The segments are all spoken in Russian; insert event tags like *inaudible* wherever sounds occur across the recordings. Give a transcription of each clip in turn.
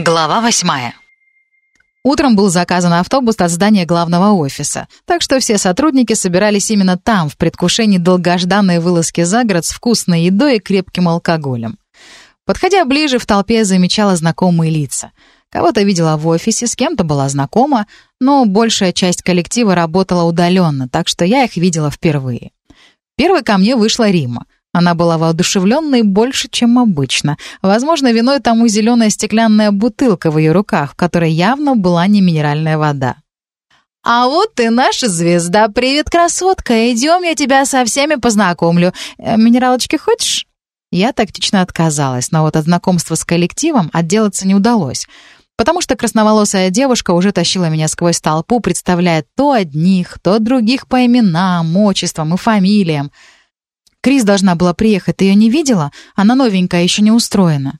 Глава восьмая. Утром был заказан автобус от здания главного офиса, так что все сотрудники собирались именно там, в предвкушении долгожданной вылазки за город с вкусной едой и крепким алкоголем. Подходя ближе, в толпе замечала знакомые лица. Кого-то видела в офисе, с кем-то была знакома, но большая часть коллектива работала удаленно, так что я их видела впервые. Первой ко мне вышла Рима — она была воодушевленной больше, чем обычно. Возможно, виной тому зеленая стеклянная бутылка в ее руках, в которой явно была не минеральная вода. «А вот ты наша звезда! Привет, красотка! Идем, я тебя со всеми познакомлю. Э, минералочки хочешь?» Я тактично отказалась, но вот от знакомства с коллективом отделаться не удалось, потому что красноволосая девушка уже тащила меня сквозь толпу, представляя то одних, то других по именам, отчествам и фамилиям. Крис должна была приехать, ты ее не видела? Она новенькая, еще не устроена».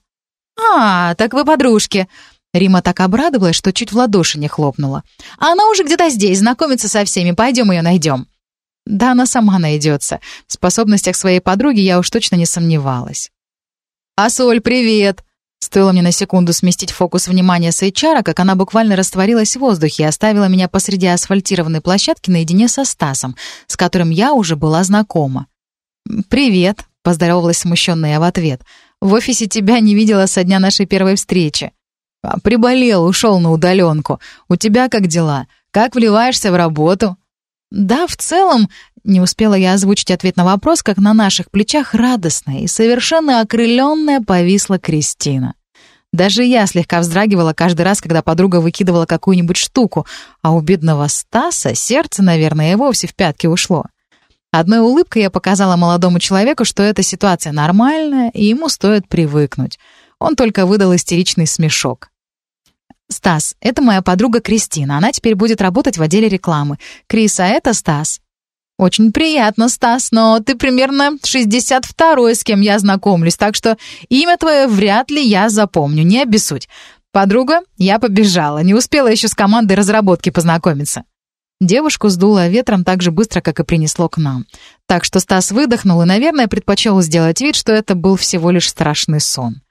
«А, так вы подружки». Рима так обрадовалась, что чуть в ладоши не хлопнула. «А она уже где-то здесь, знакомится со всеми, пойдем ее найдем». Да, она сама найдется. В способностях своей подруги я уж точно не сомневалась. «А Соль, привет!» Стоило мне на секунду сместить фокус внимания с HR, как она буквально растворилась в воздухе и оставила меня посреди асфальтированной площадки наедине со Стасом, с которым я уже была знакома. «Привет», — поздоровалась смущенная в ответ. «В офисе тебя не видела со дня нашей первой встречи». А, «Приболел, ушел на удаленку. У тебя как дела? Как вливаешься в работу?» «Да, в целом...» — не успела я озвучить ответ на вопрос, как на наших плечах радостная и совершенно окрыленная повисла Кристина. Даже я слегка вздрагивала каждый раз, когда подруга выкидывала какую-нибудь штуку, а у бедного Стаса сердце, наверное, и вовсе в пятки ушло. Одной улыбкой я показала молодому человеку, что эта ситуация нормальная, и ему стоит привыкнуть. Он только выдал истеричный смешок. «Стас, это моя подруга Кристина. Она теперь будет работать в отделе рекламы. Крис, а это Стас». «Очень приятно, Стас, но ты примерно 62-й, с кем я знакомлюсь, так что имя твое вряд ли я запомню, не обессудь. Подруга, я побежала, не успела еще с командой разработки познакомиться». Девушку сдуло ветром так же быстро, как и принесло к нам. Так что Стас выдохнул и, наверное, предпочел сделать вид, что это был всего лишь страшный сон.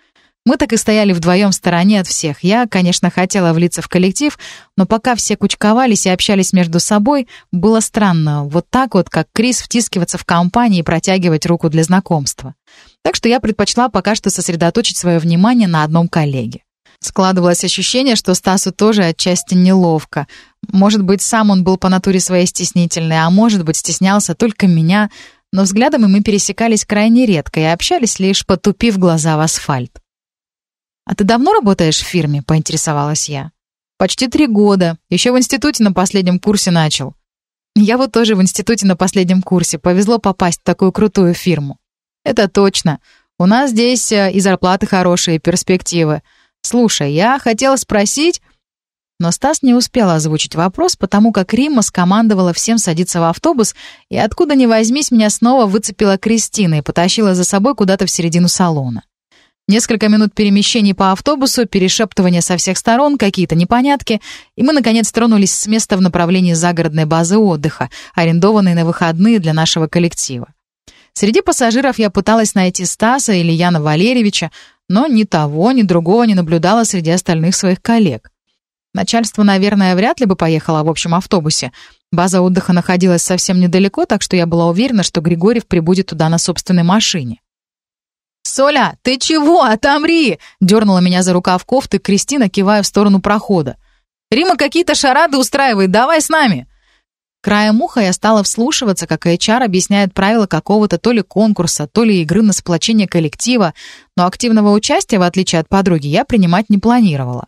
Мы так и стояли вдвоем в стороне от всех. Я, конечно, хотела влиться в коллектив, но пока все кучковались и общались между собой, было странно вот так вот, как Крис, втискиваться в компании и протягивать руку для знакомства. Так что я предпочла пока что сосредоточить свое внимание на одном коллеге. Складывалось ощущение, что Стасу тоже отчасти неловко. Может быть, сам он был по натуре своей стеснительный, а может быть, стеснялся только меня, но взглядами мы пересекались крайне редко и общались, лишь потупив глаза в асфальт. «А ты давно работаешь в фирме?» — поинтересовалась я. «Почти три года. Еще в институте на последнем курсе начал». «Я вот тоже в институте на последнем курсе. Повезло попасть в такую крутую фирму». «Это точно. У нас здесь э, и зарплаты хорошие, и перспективы. «Слушай, я хотела спросить...» Но Стас не успел озвучить вопрос, потому как Римма скомандовала всем садиться в автобус, и откуда ни возьмись, меня снова выцепила Кристина и потащила за собой куда-то в середину салона. Несколько минут перемещений по автобусу, перешептывания со всех сторон, какие-то непонятки, и мы, наконец, тронулись с места в направлении загородной базы отдыха, арендованной на выходные для нашего коллектива. Среди пассажиров я пыталась найти Стаса или Яна Валерьевича, но ни того, ни другого не наблюдала среди остальных своих коллег. Начальство, наверное, вряд ли бы поехало в общем автобусе. База отдыха находилась совсем недалеко, так что я была уверена, что Григорьев прибудет туда на собственной машине. «Соля, ты чего? Отомри!» — дернула меня за рукав кофты Кристина, кивая в сторону прохода. «Рима какие-то шарады устраивает, давай с нами!» Краем уха я стала вслушиваться, как HR объясняет правила какого-то то ли конкурса, то ли игры на сплочение коллектива, но активного участия, в отличие от подруги, я принимать не планировала.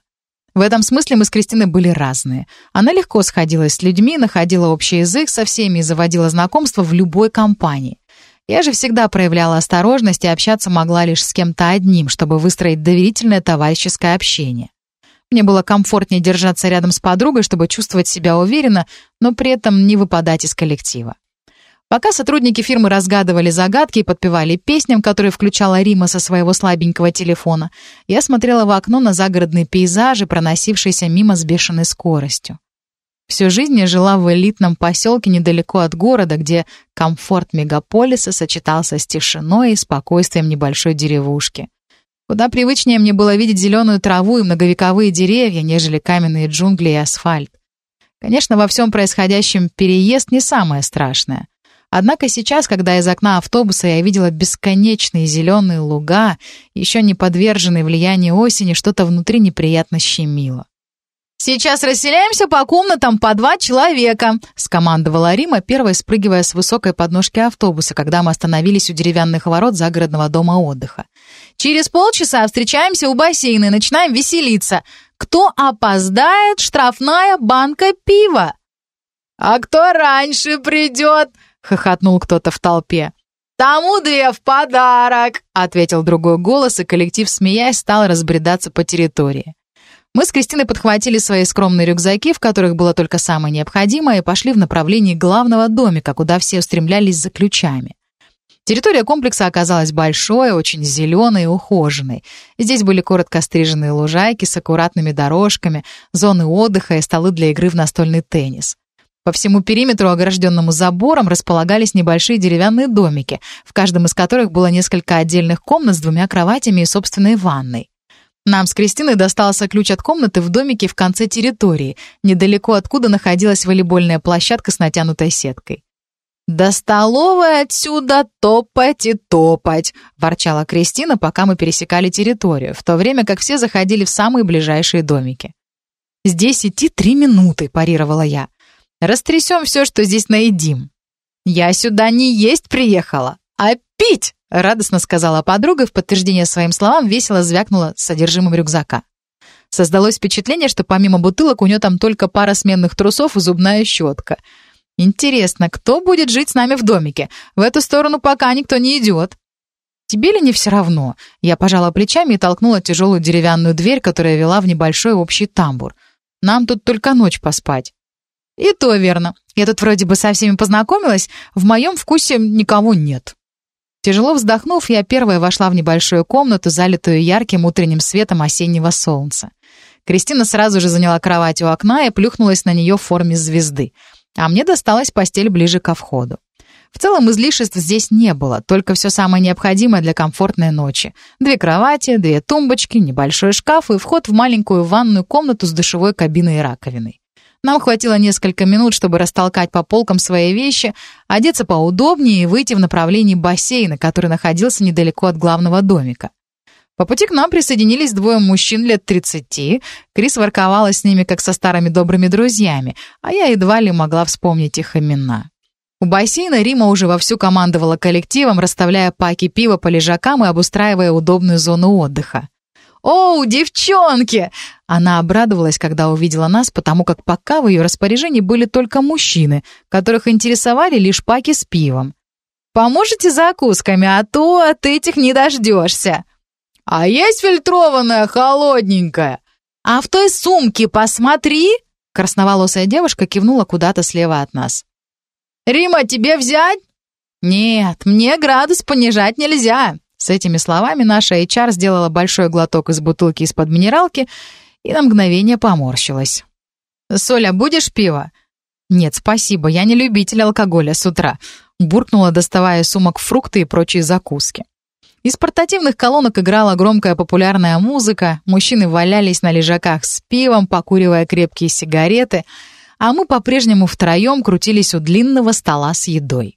В этом смысле мы с Кристиной были разные. Она легко сходилась с людьми, находила общий язык со всеми и заводила знакомства в любой компании. Я же всегда проявляла осторожность и общаться могла лишь с кем-то одним, чтобы выстроить доверительное товарищеское общение. Мне было комфортнее держаться рядом с подругой, чтобы чувствовать себя уверенно, но при этом не выпадать из коллектива. Пока сотрудники фирмы разгадывали загадки и подпевали песням, которые включала Рима со своего слабенького телефона, я смотрела в окно на загородные пейзажи, проносившиеся мимо с бешеной скоростью. Всю жизнь я жила в элитном поселке недалеко от города, где комфорт мегаполиса сочетался с тишиной и спокойствием небольшой деревушки. Куда привычнее мне было видеть зеленую траву и многовековые деревья, нежели каменные джунгли и асфальт. Конечно, во всем происходящем переезд не самое страшное. Однако сейчас, когда из окна автобуса я видела бесконечные зеленые луга, еще не подверженные влиянию осени, что-то внутри неприятно щемило. «Сейчас расселяемся по комнатам по два человека», — скомандовала Рима, первой спрыгивая с высокой подножки автобуса, когда мы остановились у деревянных ворот загородного дома отдыха. «Через полчаса встречаемся у бассейна и начинаем веселиться. Кто опоздает, штрафная банка пива». «А кто раньше придет?» — хохотнул кто-то в толпе. «Тому две в подарок!» — ответил другой голос, и коллектив, смеясь, стал разбредаться по территории. Мы с Кристиной подхватили свои скромные рюкзаки, в которых было только самое необходимое, и пошли в направлении главного домика, куда все устремлялись за ключами. Территория комплекса оказалась большой, очень зеленой и ухоженной. Здесь были коротко стриженные лужайки с аккуратными дорожками, зоны отдыха и столы для игры в настольный теннис. По всему периметру, огражденному забором, располагались небольшие деревянные домики, в каждом из которых было несколько отдельных комнат с двумя кроватями и собственной ванной. Нам с Кристиной достался ключ от комнаты в домике в конце территории, недалеко откуда находилась волейбольная площадка с натянутой сеткой. «До столовой отсюда топать и топать!» — ворчала Кристина, пока мы пересекали территорию, в то время как все заходили в самые ближайшие домики. «Здесь идти три минуты», — парировала я. Растрясем все, что здесь наедим». «Я сюда не есть приехала, а пить!» — радостно сказала подруга в подтверждение своим словам весело звякнула содержимым рюкзака. Создалось впечатление, что помимо бутылок у нее там только пара сменных трусов и зубная щетка. Интересно, кто будет жить с нами в домике? В эту сторону пока никто не идет. «Тебе ли не все равно?» Я пожала плечами и толкнула тяжелую деревянную дверь, которая вела в небольшой общий тамбур. «Нам тут только ночь поспать». «И то верно. Я тут вроде бы со всеми познакомилась, в моем вкусе никого нет». Тяжело вздохнув, я первая вошла в небольшую комнату, залитую ярким утренним светом осеннего солнца. Кристина сразу же заняла кровать у окна и плюхнулась на нее в форме звезды, а мне досталась постель ближе ко входу. В целом излишеств здесь не было, только все самое необходимое для комфортной ночи. Две кровати, две тумбочки, небольшой шкаф и вход в маленькую ванную комнату с душевой кабиной и раковиной. Нам хватило несколько минут, чтобы растолкать по полкам свои вещи, одеться поудобнее и выйти в направлении бассейна, который находился недалеко от главного домика. По пути к нам присоединились двое мужчин лет 30. Крис ворковала с ними, как со старыми добрыми друзьями, а я едва ли могла вспомнить их имена. У бассейна Рима уже вовсю командовала коллективом, расставляя паки пива по лежакам и обустраивая удобную зону отдыха. «Оу, девчонки!» Она обрадовалась, когда увидела нас, потому как пока в ее распоряжении были только мужчины, которых интересовали лишь паки с пивом. «Поможете закусками, а то от этих не дождешься». «А есть фильтрованная холодненькая?» «А в той сумке посмотри!» Красноволосая девушка кивнула куда-то слева от нас. «Рима, тебе взять?» «Нет, мне градус понижать нельзя. С этими словами наша HR сделала большой глоток из бутылки из-под минералки и на мгновение поморщилась. «Соля, будешь пиво?» «Нет, спасибо, я не любитель алкоголя с утра», буркнула, доставая сумок фрукты и прочие закуски. Из портативных колонок играла громкая популярная музыка, мужчины валялись на лежаках с пивом, покуривая крепкие сигареты, а мы по-прежнему втроем крутились у длинного стола с едой.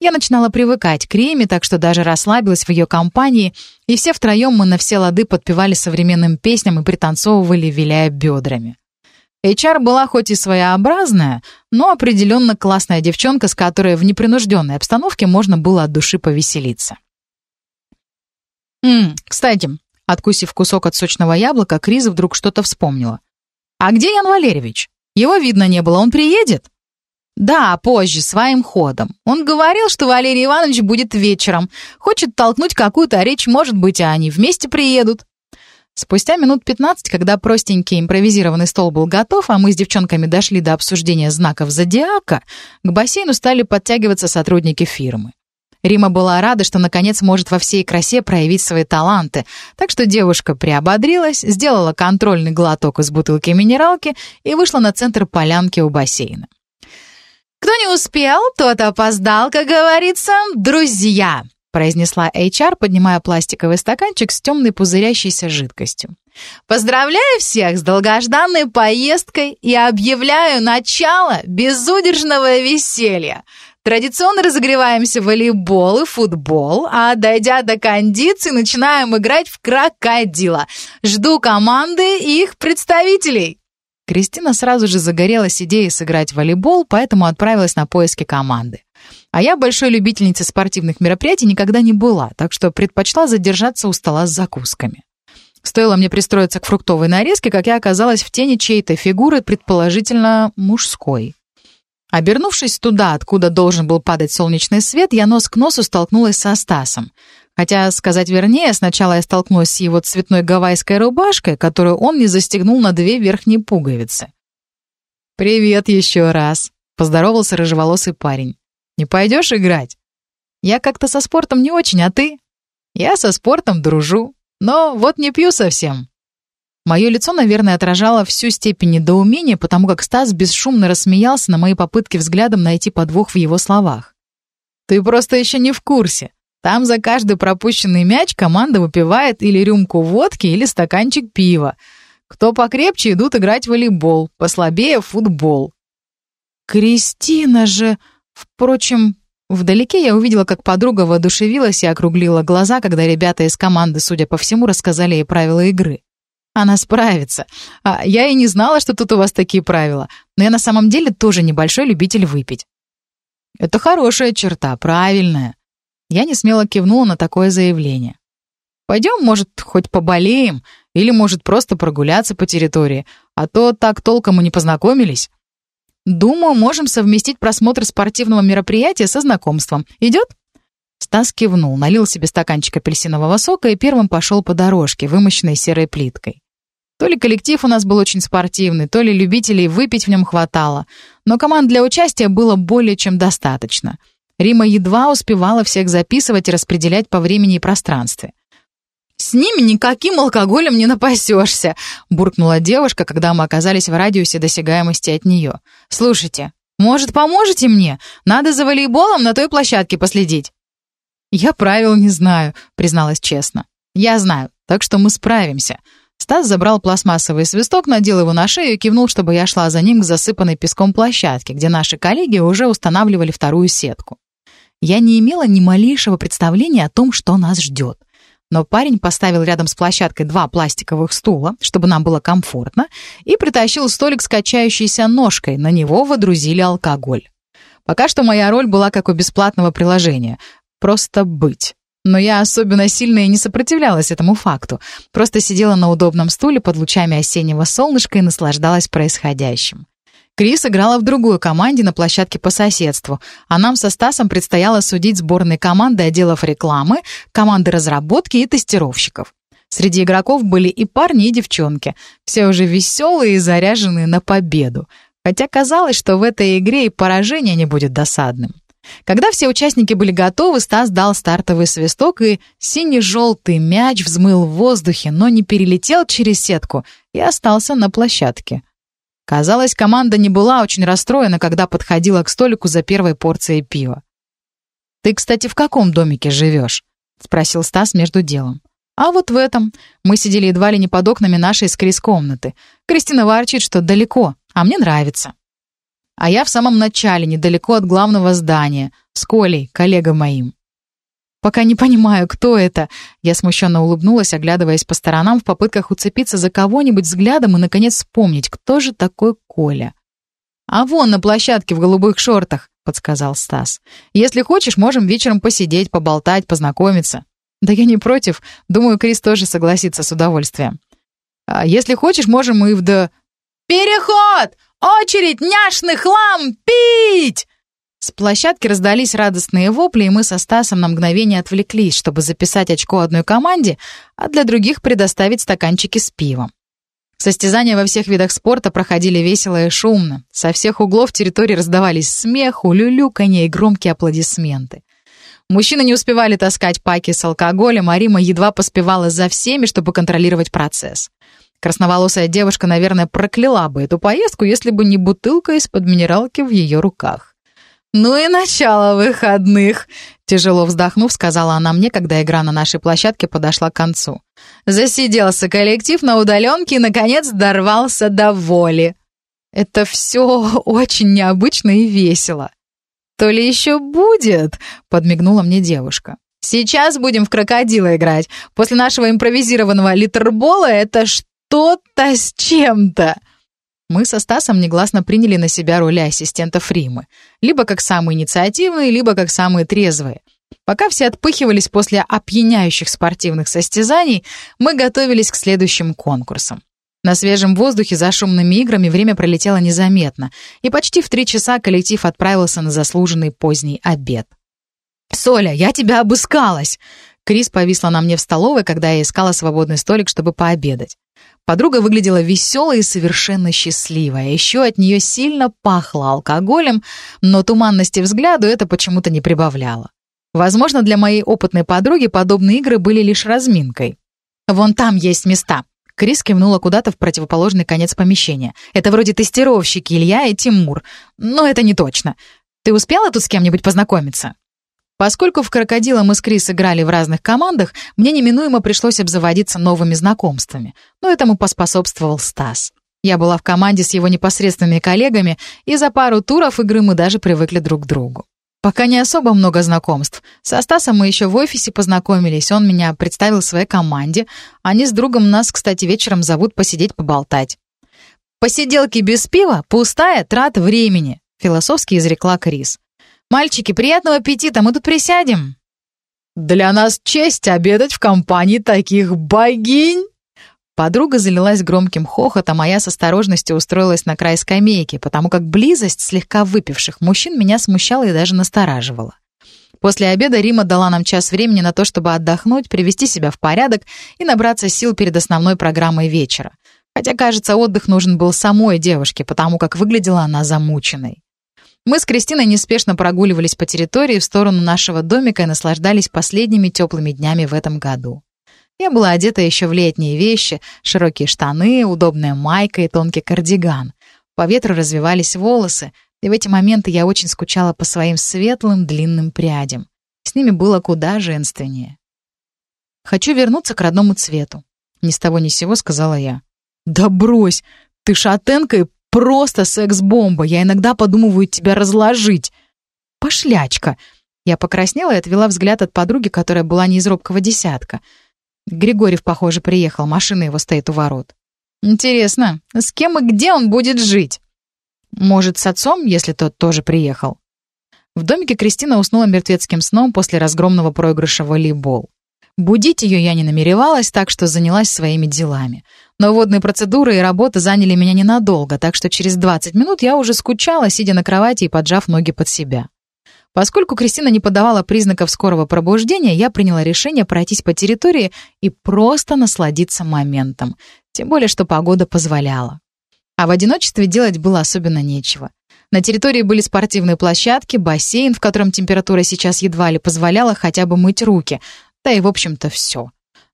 Я начинала привыкать к Риме, так что даже расслабилась в ее компании, и все втроем мы на все лады подпевали современным песням и пританцовывали, виляя бедрами. HR была хоть и своеобразная, но определенно классная девчонка, с которой в непринужденной обстановке можно было от души повеселиться. «Ммм, кстати», — откусив кусок от сочного яблока, Криза вдруг что-то вспомнила. «А где Ян Валерьевич? Его видно не было, он приедет?» «Да, позже, своим ходом. Он говорил, что Валерий Иванович будет вечером. Хочет толкнуть какую-то речь, может быть, а они вместе приедут». Спустя минут пятнадцать, когда простенький импровизированный стол был готов, а мы с девчонками дошли до обсуждения знаков зодиака, к бассейну стали подтягиваться сотрудники фирмы. Рима была рада, что наконец может во всей красе проявить свои таланты, так что девушка приободрилась, сделала контрольный глоток из бутылки минералки и вышла на центр полянки у бассейна. Кто не успел, тот опоздал, как говорится. Друзья, произнесла HR, поднимая пластиковый стаканчик с темной пузырящейся жидкостью. «Поздравляю всех с долгожданной поездкой и объявляю начало безудержного веселья. Традиционно разогреваемся в волейбол и футбол, а дойдя до кондиции, начинаем играть в крокодила. Жду команды и их представителей». Кристина сразу же загорелась идеей сыграть в волейбол, поэтому отправилась на поиски команды. А я большой любительницей спортивных мероприятий никогда не была, так что предпочла задержаться у стола с закусками. Стоило мне пристроиться к фруктовой нарезке, как я оказалась в тени чьей-то фигуры, предположительно мужской. Обернувшись туда, откуда должен был падать солнечный свет, я нос к носу столкнулась со Стасом. Хотя, сказать вернее, сначала я столкнулась с его цветной гавайской рубашкой, которую он не застегнул на две верхние пуговицы. «Привет еще раз», — поздоровался рыжеволосый парень. Не пойдешь играть? Я как-то со спортом не очень, а ты? Я со спортом дружу, но вот не пью совсем. Мое лицо, наверное, отражало всю степень недоумения, потому как Стас бесшумно рассмеялся на мои попытки взглядом найти подвох в его словах. «Ты просто еще не в курсе. Там за каждый пропущенный мяч команда выпивает или рюмку водки, или стаканчик пива. Кто покрепче, идут играть в волейбол, послабее — футбол». «Кристина же!» Впрочем, вдалеке я увидела, как подруга воодушевилась и округлила глаза, когда ребята из команды, судя по всему, рассказали ей правила игры. Она справится. А я и не знала, что тут у вас такие правила. Но я на самом деле тоже небольшой любитель выпить. Это хорошая черта, правильная. Я не смело кивнула на такое заявление. Пойдем, может, хоть поболеем, или, может, просто прогуляться по территории, а то так толком и не познакомились. Думаю, можем совместить просмотр спортивного мероприятия со знакомством. Идет?» Стас кивнул, налил себе стаканчик апельсинового сока и первым пошел по дорожке, вымощенной серой плиткой. То ли коллектив у нас был очень спортивный, то ли любителей выпить в нем хватало, но команд для участия было более чем достаточно. Рима едва успевала всех записывать и распределять по времени и пространстве. «С ними никаким алкоголем не напасешься», — буркнула девушка, когда мы оказались в радиусе досягаемости от нее. «Слушайте, может, поможете мне? Надо за волейболом на той площадке последить». «Я правил не знаю», — призналась честно. «Я знаю, так что мы справимся». Стас забрал пластмассовый свисток, надел его на шею и кивнул, чтобы я шла за ним к засыпанной песком площадке, где наши коллеги уже устанавливали вторую сетку. Я не имела ни малейшего представления о том, что нас ждет — но парень поставил рядом с площадкой два пластиковых стула, чтобы нам было комфортно, и притащил столик с качающейся ножкой, на него водрузили алкоголь. Пока что моя роль была как у бесплатного приложения — просто быть. Но я особенно сильно и не сопротивлялась этому факту, просто сидела на удобном стуле под лучами осеннего солнышка и наслаждалась происходящим. Крис играла в другой команде на площадке по соседству, а нам со Стасом предстояло судить сборные команды отделов рекламы, команды разработки и тестировщиков. Среди игроков были и парни, и девчонки, все уже веселые и заряженные на победу. Хотя казалось, что в этой игре и поражение не будет досадным. Когда все участники были готовы, Стас дал стартовый свисток, и синий-желтый мяч взмыл в воздухе, но не перелетел через сетку и остался на площадке. Казалось, команда не была очень расстроена, когда подходила к столику за первой порцией пива. «Ты, кстати, в каком домике живешь?» — спросил Стас между делом. «А вот в этом. Мы сидели едва ли не под окнами нашей скрис комнаты. Кристина ворчит, что далеко, а мне нравится. А я в самом начале, недалеко от главного здания, с Колей, коллегой моим. «Пока не понимаю, кто это». Я смущенно улыбнулась, оглядываясь по сторонам в попытках уцепиться за кого-нибудь взглядом и, наконец, вспомнить, кто же такой Коля. «А вон на площадке в голубых шортах», — подсказал Стас. «Если хочешь, можем вечером посидеть, поболтать, познакомиться». «Да я не против. Думаю, Крис тоже согласится с удовольствием». «А если хочешь, можем и в до...» «Переход! Очередь няшный хлам пить!» С площадки раздались радостные вопли, и мы со Стасом на мгновение отвлеклись, чтобы записать очко одной команде, а для других предоставить стаканчики с пивом. Состязания во всех видах спорта проходили весело и шумно. Со всех углов территории раздавались смех, улюлюканье и громкие аплодисменты. Мужчины не успевали таскать паки с алкоголем, а Рима едва поспевала за всеми, чтобы контролировать процесс. Красноволосая девушка, наверное, прокляла бы эту поездку, если бы не бутылка из-под минералки в ее руках. «Ну и начало выходных», — тяжело вздохнув, сказала она мне, когда игра на нашей площадке подошла к концу. Засиделся коллектив на удаленке и, наконец, дорвался до воли. Это все очень необычно и весело. «То ли еще будет?» — подмигнула мне девушка. «Сейчас будем в крокодила играть. После нашего импровизированного литербола это что-то с чем-то». Мы со Стасом негласно приняли на себя роли ассистентов Римы. Либо как самые инициативные, либо как самые трезвые. Пока все отпыхивались после опьяняющих спортивных состязаний, мы готовились к следующим конкурсам. На свежем воздухе за шумными играми время пролетело незаметно, и почти в три часа коллектив отправился на заслуженный поздний обед. «Соля, я тебя обыскалась!» Крис повисла на мне в столовой, когда я искала свободный столик, чтобы пообедать. Подруга выглядела веселой и совершенно счастливой. Еще от нее сильно пахло алкоголем, но туманности взгляду это почему-то не прибавляло. Возможно, для моей опытной подруги подобные игры были лишь разминкой. «Вон там есть места». Крис кивнула куда-то в противоположный конец помещения. «Это вроде тестировщики Илья и Тимур. Но это не точно. Ты успела тут с кем-нибудь познакомиться?» Поскольку в «Крокодила» мы с Крис играли в разных командах, мне неминуемо пришлось обзаводиться новыми знакомствами. Но этому поспособствовал Стас. Я была в команде с его непосредственными коллегами, и за пару туров игры мы даже привыкли друг к другу. Пока не особо много знакомств. Со Стасом мы еще в офисе познакомились, он меня представил своей команде. Они с другом нас, кстати, вечером зовут посидеть поболтать. «Посиделки без пива — пустая трата времени», — философски изрекла Крис. «Мальчики, приятного аппетита, мы тут присядем». «Для нас честь обедать в компании таких богинь!» Подруга залилась громким хохотом, а я с осторожностью устроилась на край скамейки, потому как близость слегка выпивших мужчин меня смущала и даже настораживала. После обеда Рима дала нам час времени на то, чтобы отдохнуть, привести себя в порядок и набраться сил перед основной программой вечера. Хотя, кажется, отдых нужен был самой девушке, потому как выглядела она замученной. Мы с Кристиной неспешно прогуливались по территории в сторону нашего домика и наслаждались последними теплыми днями в этом году. Я была одета еще в летние вещи, широкие штаны, удобная майка и тонкий кардиган. По ветру развивались волосы, и в эти моменты я очень скучала по своим светлым длинным прядям. С ними было куда женственнее. «Хочу вернуться к родному цвету», — ни с того ни с сего сказала я. «Да брось! Ты шатенка и Просто секс-бомба. Я иногда подумываю тебя разложить. Пошлячка. Я покраснела и отвела взгляд от подруги, которая была не из робкого десятка. Григорьев, похоже, приехал. Машина его стоит у ворот. Интересно, с кем и где он будет жить? Может, с отцом, если тот тоже приехал? В домике Кристина уснула мертвецким сном после разгромного проигрыша в волейбол. Будить ее я не намеревалась, так что занялась своими делами. Но водные процедуры и работа заняли меня ненадолго, так что через 20 минут я уже скучала, сидя на кровати и поджав ноги под себя. Поскольку Кристина не подавала признаков скорого пробуждения, я приняла решение пройтись по территории и просто насладиться моментом. Тем более, что погода позволяла. А в одиночестве делать было особенно нечего. На территории были спортивные площадки, бассейн, в котором температура сейчас едва ли позволяла хотя бы мыть руки, да и, в общем-то, все.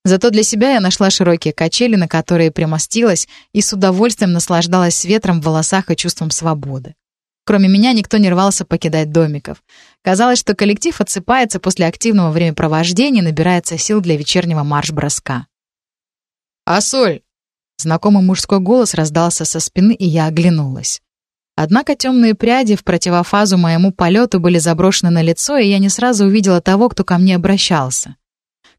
Зато для себя я нашла широкие качели, на которые примостилась, и с удовольствием наслаждалась ветром в волосах и чувством свободы. Кроме меня никто не рвался покидать домиков. Казалось, что коллектив отсыпается после активного времяпровождения и набирается сил для вечернего марш-броска. «Асоль!» Знакомый мужской голос раздался со спины, и я оглянулась. Однако темные пряди в противофазу моему полету были заброшены на лицо, и я не сразу увидела того, кто ко мне обращался.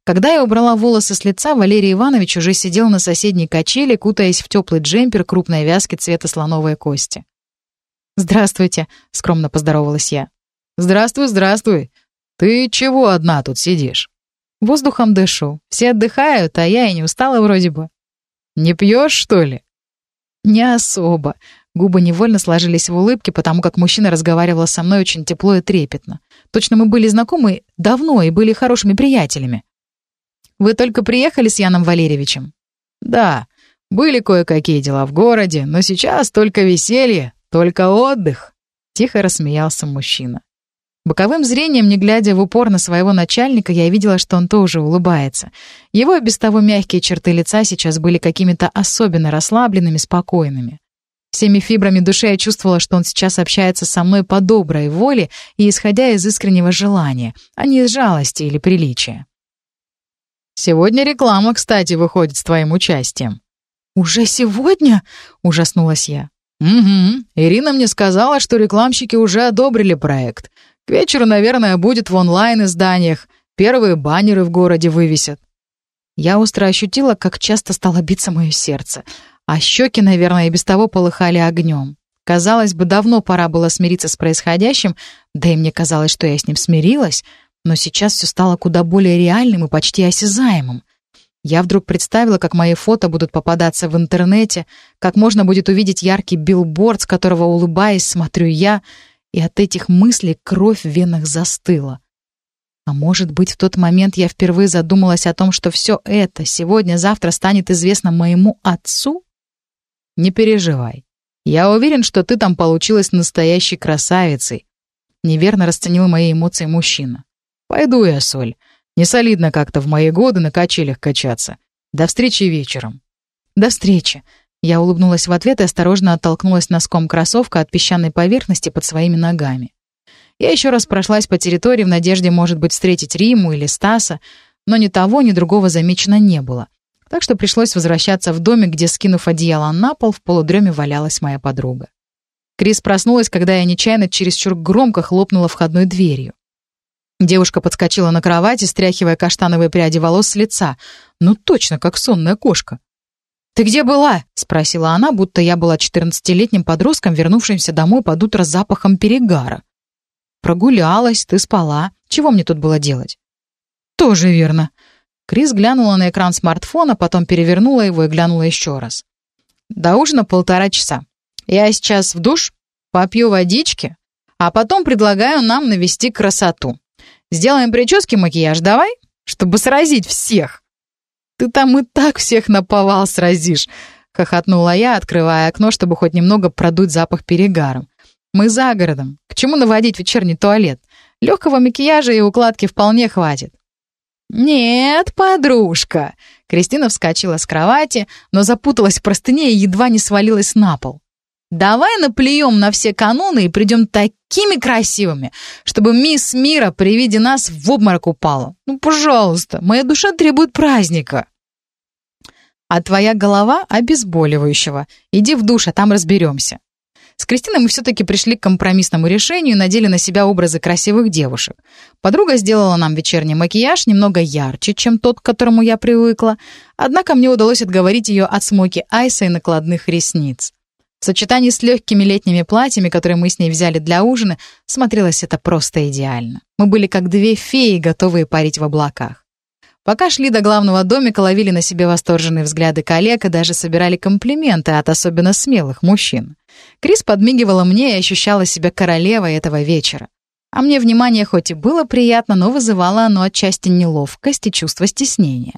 Когда я убрала волосы с лица, Валерий Иванович уже сидел на соседней качели, кутаясь в теплый джемпер крупной вязки цвета слоновой кости. «Здравствуйте», — скромно поздоровалась я. «Здравствуй, здравствуй. Ты чего одна тут сидишь?» «Воздухом дышу. Все отдыхают, а я и не устала вроде бы». «Не пьешь, что ли?» «Не особо». Губы невольно сложились в улыбке, потому как мужчина разговаривал со мной очень тепло и трепетно. Точно мы были знакомы давно и были хорошими приятелями. Вы только приехали с Яном Валерьевичем?» «Да, были кое-какие дела в городе, но сейчас только веселье, только отдых», — тихо рассмеялся мужчина. Боковым зрением, не глядя в упор на своего начальника, я видела, что он тоже улыбается. Его без того мягкие черты лица сейчас были какими-то особенно расслабленными, спокойными. Всеми фибрами души я чувствовала, что он сейчас общается со мной по доброй воле и исходя из искреннего желания, а не из жалости или приличия. «Сегодня реклама, кстати, выходит с твоим участием». «Уже сегодня?» — ужаснулась я. «Угу. Ирина мне сказала, что рекламщики уже одобрили проект. К вечеру, наверное, будет в онлайн-изданиях. Первые баннеры в городе вывесят». Я остро ощутила, как часто стало биться мое сердце — а щеки, наверное, и без того полыхали огнем. Казалось бы, давно пора было смириться с происходящим, да и мне казалось, что я с ним смирилась, но сейчас все стало куда более реальным и почти осязаемым. Я вдруг представила, как мои фото будут попадаться в интернете, как можно будет увидеть яркий билборд, с которого, улыбаясь, смотрю я, и от этих мыслей кровь в венах застыла. А может быть, в тот момент я впервые задумалась о том, что все это сегодня-завтра станет известно моему отцу? Не переживай. Я уверен, что ты там получилась настоящей красавицей. Неверно расценил мои эмоции мужчина. Пойду я, Соль. Не солидно как-то в мои годы на качелях качаться. До встречи вечером. До встречи. Я улыбнулась в ответ и осторожно оттолкнулась носком кроссовка от песчаной поверхности под своими ногами. Я еще раз прошлась по территории в надежде, может быть, встретить Риму или Стаса, но ни того, ни другого замечено не было так что пришлось возвращаться в домик, где, скинув одеяло на пол, в полудреме валялась моя подруга. Крис проснулась, когда я нечаянно чересчур громко хлопнула входной дверью. Девушка подскочила на кровати, стряхивая каштановые пряди волос с лица. Ну точно, как сонная кошка. «Ты где была?» — спросила она, будто я была четырнадцатилетним подростком, вернувшимся домой под утро с запахом перегара. «Прогулялась, ты спала. Чего мне тут было делать?» «Тоже верно. Крис глянула на экран смартфона, потом перевернула его и глянула еще раз. «До ужина полтора часа. Я сейчас в душ, попью водички, а потом предлагаю нам навести красоту. Сделаем прически, макияж, давай, чтобы сразить всех». «Ты там и так всех наповал сразишь», — хохотнула я, открывая окно, чтобы хоть немного продуть запах перегаром. «Мы за городом. К чему наводить вечерний туалет? Легкого макияжа и укладки вполне хватит. «Нет, подружка!» Кристина вскочила с кровати, но запуталась в простыне и едва не свалилась на пол. «Давай наплюем на все каноны и придем такими красивыми, чтобы мисс Мира при виде нас в обморок упала. Ну, пожалуйста, моя душа требует праздника». «А твоя голова обезболивающего. Иди в душ, а там разберемся». С Кристиной мы все-таки пришли к компромиссному решению и надели на себя образы красивых девушек. Подруга сделала нам вечерний макияж немного ярче, чем тот, к которому я привыкла, однако мне удалось отговорить ее от смоки айса и накладных ресниц. В сочетании с легкими летними платьями, которые мы с ней взяли для ужина, смотрелось это просто идеально. Мы были как две феи, готовые парить в облаках. Пока шли до главного домика, ловили на себе восторженные взгляды коллег и даже собирали комплименты от особенно смелых мужчин. Крис подмигивала мне и ощущала себя королевой этого вечера. А мне внимание хоть и было приятно, но вызывало оно отчасти неловкость и чувство стеснения.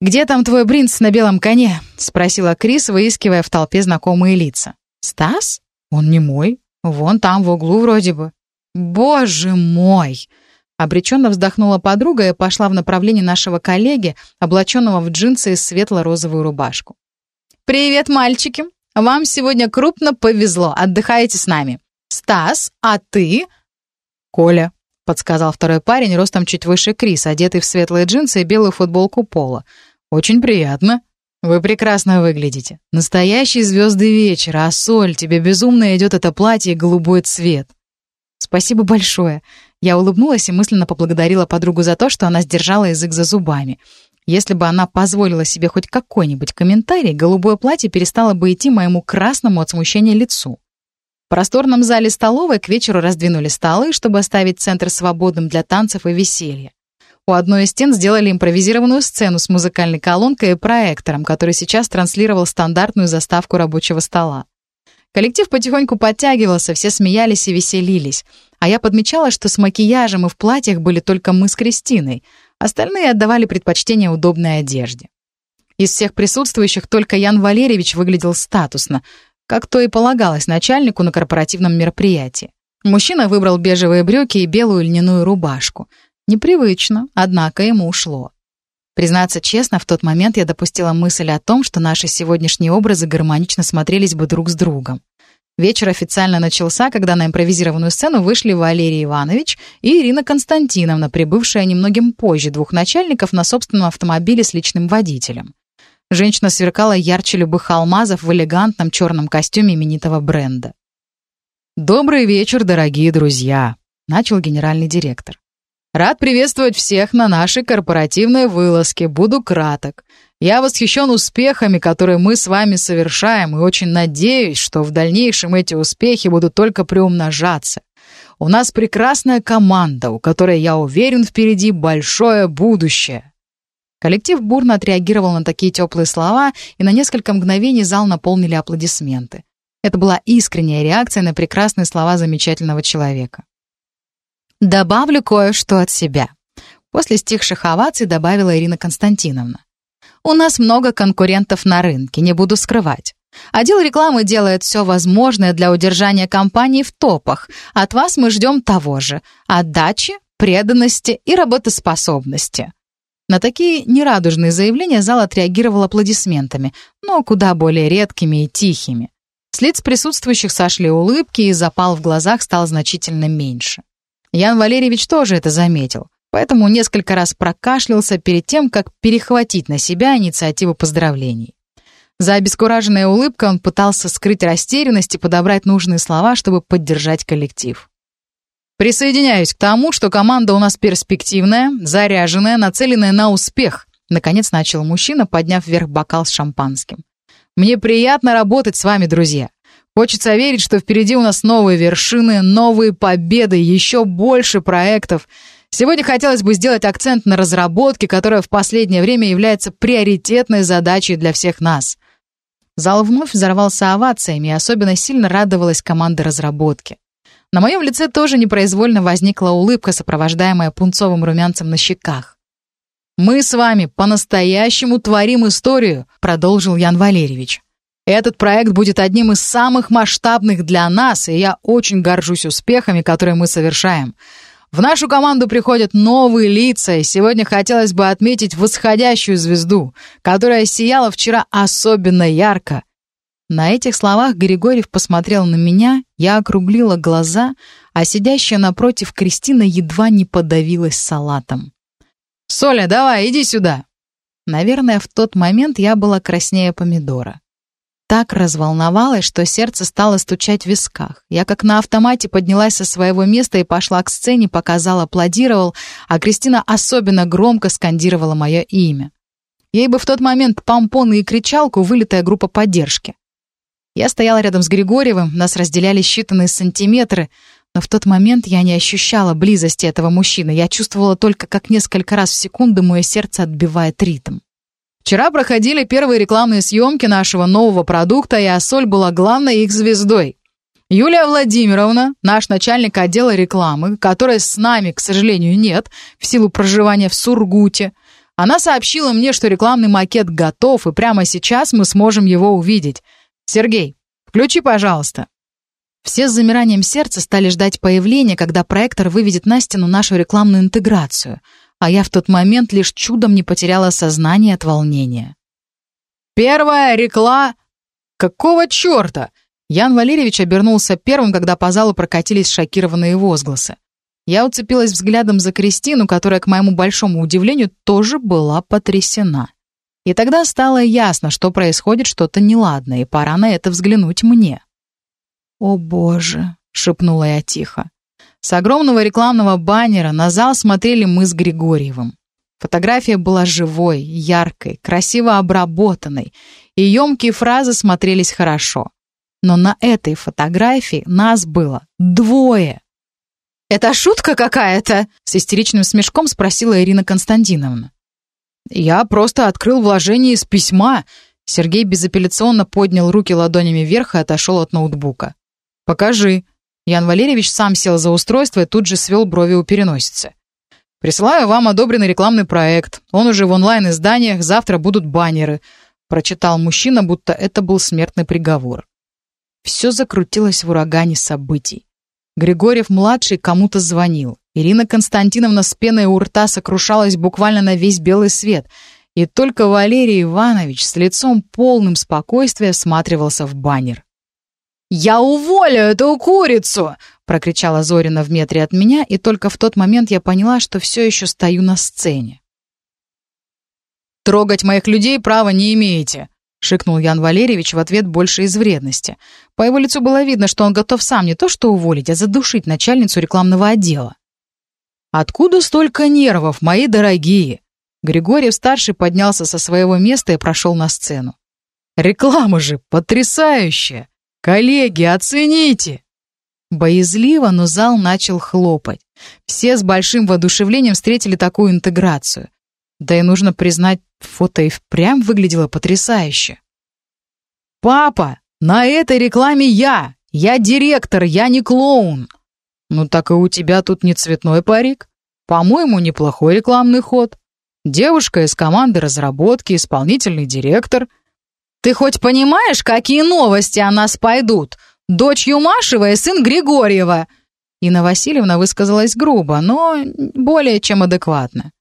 «Где там твой принц на белом коне?» — спросила Крис, выискивая в толпе знакомые лица. «Стас? Он не мой. Вон там, в углу вроде бы». «Боже мой!» Обреченно вздохнула подруга и пошла в направлении нашего коллеги, облаченного в джинсы и светло-розовую рубашку. «Привет, мальчики! Вам сегодня крупно повезло, отдыхаете с нами. Стас, а ты?» «Коля», — подсказал второй парень, ростом чуть выше Крис, одетый в светлые джинсы и белую футболку пола. «Очень приятно. Вы прекрасно выглядите. Настоящий звезды вечер, а Соль, тебе безумно идет это платье и голубой цвет». «Спасибо большое». Я улыбнулась и мысленно поблагодарила подругу за то, что она сдержала язык за зубами. Если бы она позволила себе хоть какой-нибудь комментарий, голубое платье перестало бы идти моему красному от смущения лицу. В просторном зале столовой к вечеру раздвинули столы, чтобы оставить центр свободным для танцев и веселья. У одной из стен сделали импровизированную сцену с музыкальной колонкой и проектором, который сейчас транслировал стандартную заставку рабочего стола. Коллектив потихоньку подтягивался, все смеялись и веселились. А я подмечала, что с макияжем и в платьях были только мы с Кристиной — Остальные отдавали предпочтение удобной одежде. Из всех присутствующих только Ян Валерьевич выглядел статусно, как то и полагалось начальнику на корпоративном мероприятии. Мужчина выбрал бежевые брюки и белую льняную рубашку. Непривычно, однако ему ушло. Признаться честно, в тот момент я допустила мысль о том, что наши сегодняшние образы гармонично смотрелись бы друг с другом. Вечер официально начался, когда на импровизированную сцену вышли Валерий Иванович и Ирина Константиновна, прибывшая немногим позже двух начальников на собственном автомобиле с личным водителем. Женщина сверкала ярче любых алмазов в элегантном черном костюме именитого бренда. «Добрый вечер, дорогие друзья», — начал генеральный директор. «Рад приветствовать всех на нашей корпоративной вылазке. Буду краток. Я восхищен успехами, которые мы с вами совершаем, и очень надеюсь, что в дальнейшем эти успехи будут только приумножаться. У нас прекрасная команда, у которой, я уверен, впереди большое будущее». Коллектив бурно отреагировал на такие теплые слова, и на несколько мгновений зал наполнили аплодисменты. Это была искренняя реакция на прекрасные слова замечательного человека. «Добавлю кое-что от себя», — после стихших оваций добавила Ирина Константиновна. У нас много конкурентов на рынке, не буду скрывать. Отдел рекламы делает все возможное для удержания компании в топах. От вас мы ждем того же – отдачи, преданности и работоспособности. На такие нерадужные заявления зал отреагировал аплодисментами, но куда более редкими и тихими. С лиц присутствующих сошли улыбки, и запал в глазах стал значительно меньше. Ян Валерьевич тоже это заметил поэтому несколько раз прокашлялся перед тем, как перехватить на себя инициативу поздравлений. За обескураженной улыбкой он пытался скрыть растерянность и подобрать нужные слова, чтобы поддержать коллектив. «Присоединяюсь к тому, что команда у нас перспективная, заряженная, нацеленная на успех», наконец начал мужчина, подняв вверх бокал с шампанским. «Мне приятно работать с вами, друзья. Хочется верить, что впереди у нас новые вершины, новые победы, еще больше проектов. Сегодня хотелось бы сделать акцент на разработке, которая в последнее время является приоритетной задачей для всех нас. Зал вновь взорвался овациями, и особенно сильно радовалась команда разработки. На моем лице тоже непроизвольно возникла улыбка, сопровождаемая пунцовым румянцем на щеках. «Мы с вами по-настоящему творим историю», — продолжил Ян Валерьевич. «Этот проект будет одним из самых масштабных для нас, и я очень горжусь успехами, которые мы совершаем. В нашу команду приходят новые лица, и сегодня хотелось бы отметить восходящую звезду, которая сияла вчера особенно ярко. На этих словах Григорьев посмотрел на меня, я округлила глаза, а сидящая напротив Кристина едва не подавилась салатом. «Соля, давай, иди сюда!» Наверное, в тот момент я была краснее помидора так разволновалась, что сердце стало стучать в висках. Я как на автомате поднялась со своего места и пошла к сцене, пока зал аплодировал, а Кристина особенно громко скандировала мое имя. Ей бы в тот момент помпоны и кричалку, вылитая группа поддержки. Я стояла рядом с Григорьевым, нас разделяли считанные сантиметры, но в тот момент я не ощущала близости этого мужчины, я чувствовала только, как несколько раз в секунду мое сердце отбивает ритм. Вчера проходили первые рекламные съемки нашего нового продукта, и Ассоль была главной их звездой. Юлия Владимировна, наш начальник отдела рекламы, которой с нами, к сожалению, нет, в силу проживания в Сургуте, она сообщила мне, что рекламный макет готов, и прямо сейчас мы сможем его увидеть. Сергей, включи, пожалуйста. Все с замиранием сердца стали ждать появления, когда проектор выведет на стену нашу рекламную интеграцию — а я в тот момент лишь чудом не потеряла сознание от волнения. «Первая рекла...» «Какого черта?» Ян Валерьевич обернулся первым, когда по залу прокатились шокированные возгласы. Я уцепилась взглядом за Кристину, которая, к моему большому удивлению, тоже была потрясена. И тогда стало ясно, что происходит что-то неладное, и пора на это взглянуть мне. «О, Боже!» — шепнула я тихо. С огромного рекламного баннера на зал смотрели мы с Григорьевым. Фотография была живой, яркой, красиво обработанной, и емкие фразы смотрелись хорошо. Но на этой фотографии нас было двое. «Это шутка какая-то?» — с истеричным смешком спросила Ирина Константиновна. «Я просто открыл вложение из письма». Сергей безапелляционно поднял руки ладонями вверх и отошел от ноутбука. «Покажи», Ян Валерьевич сам сел за устройство и тут же свел брови у переносицы. «Присылаю вам одобренный рекламный проект. Он уже в онлайн-изданиях, завтра будут баннеры», — прочитал мужчина, будто это был смертный приговор. Все закрутилось в урагане событий. Григорьев-младший кому-то звонил. Ирина Константиновна с пеной у рта сокрушалась буквально на весь белый свет, и только Валерий Иванович с лицом полным спокойствия всматривался в баннер. «Я уволю эту курицу!» — прокричала Зорина в метре от меня, и только в тот момент я поняла, что все еще стою на сцене. «Трогать моих людей права не имеете», — шикнул Ян Валерьевич в ответ больше из вредности. По его лицу было видно, что он готов сам не то что уволить, а задушить начальницу рекламного отдела. «Откуда столько нервов, мои дорогие?» Григорьев-старший поднялся со своего места и прошел на сцену. «Реклама же потрясающая! Коллеги, оцените!» Боязливо, но зал начал хлопать. Все с большим воодушевлением встретили такую интеграцию. Да и нужно признать, фото и впрямь выглядело потрясающе. «Папа, на этой рекламе я! Я директор, я не клоун!» «Ну так и у тебя тут не цветной парик. По-моему, неплохой рекламный ход. Девушка из команды разработки, исполнительный директор. Ты хоть понимаешь, какие новости о нас пойдут? Дочь Юмашева и сын Григорьева!» Инна Васильевна высказалась грубо, но более чем адекватно.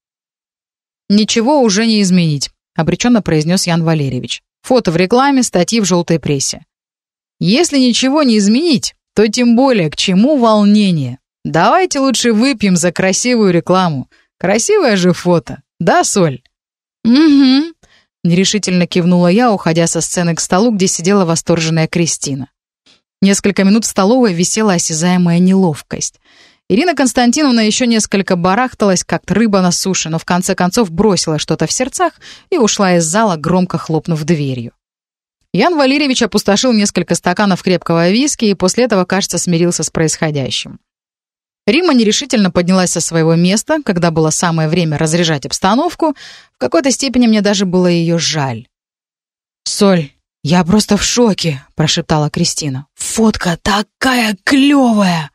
«Ничего уже не изменить», — обреченно произнес Ян Валерьевич. «Фото в рекламе, статьи в желтой прессе». «Если ничего не изменить, то тем более к чему волнение? Давайте лучше выпьем за красивую рекламу. Красивое же фото. Да, Соль?» «Угу», — нерешительно кивнула я, уходя со сцены к столу, где сидела восторженная Кристина. Несколько минут в столовой висела осязаемая неловкость. Ирина Константиновна еще несколько барахталась, как рыба на суше, но в конце концов бросила что-то в сердцах и ушла из зала, громко хлопнув дверью. Ян Валерьевич опустошил несколько стаканов крепкого виски и после этого, кажется, смирился с происходящим. Рима нерешительно поднялась со своего места, когда было самое время разряжать обстановку. В какой-то степени мне даже было ее жаль. «Соль, я просто в шоке», — прошептала Кристина. «Фотка такая клевая!»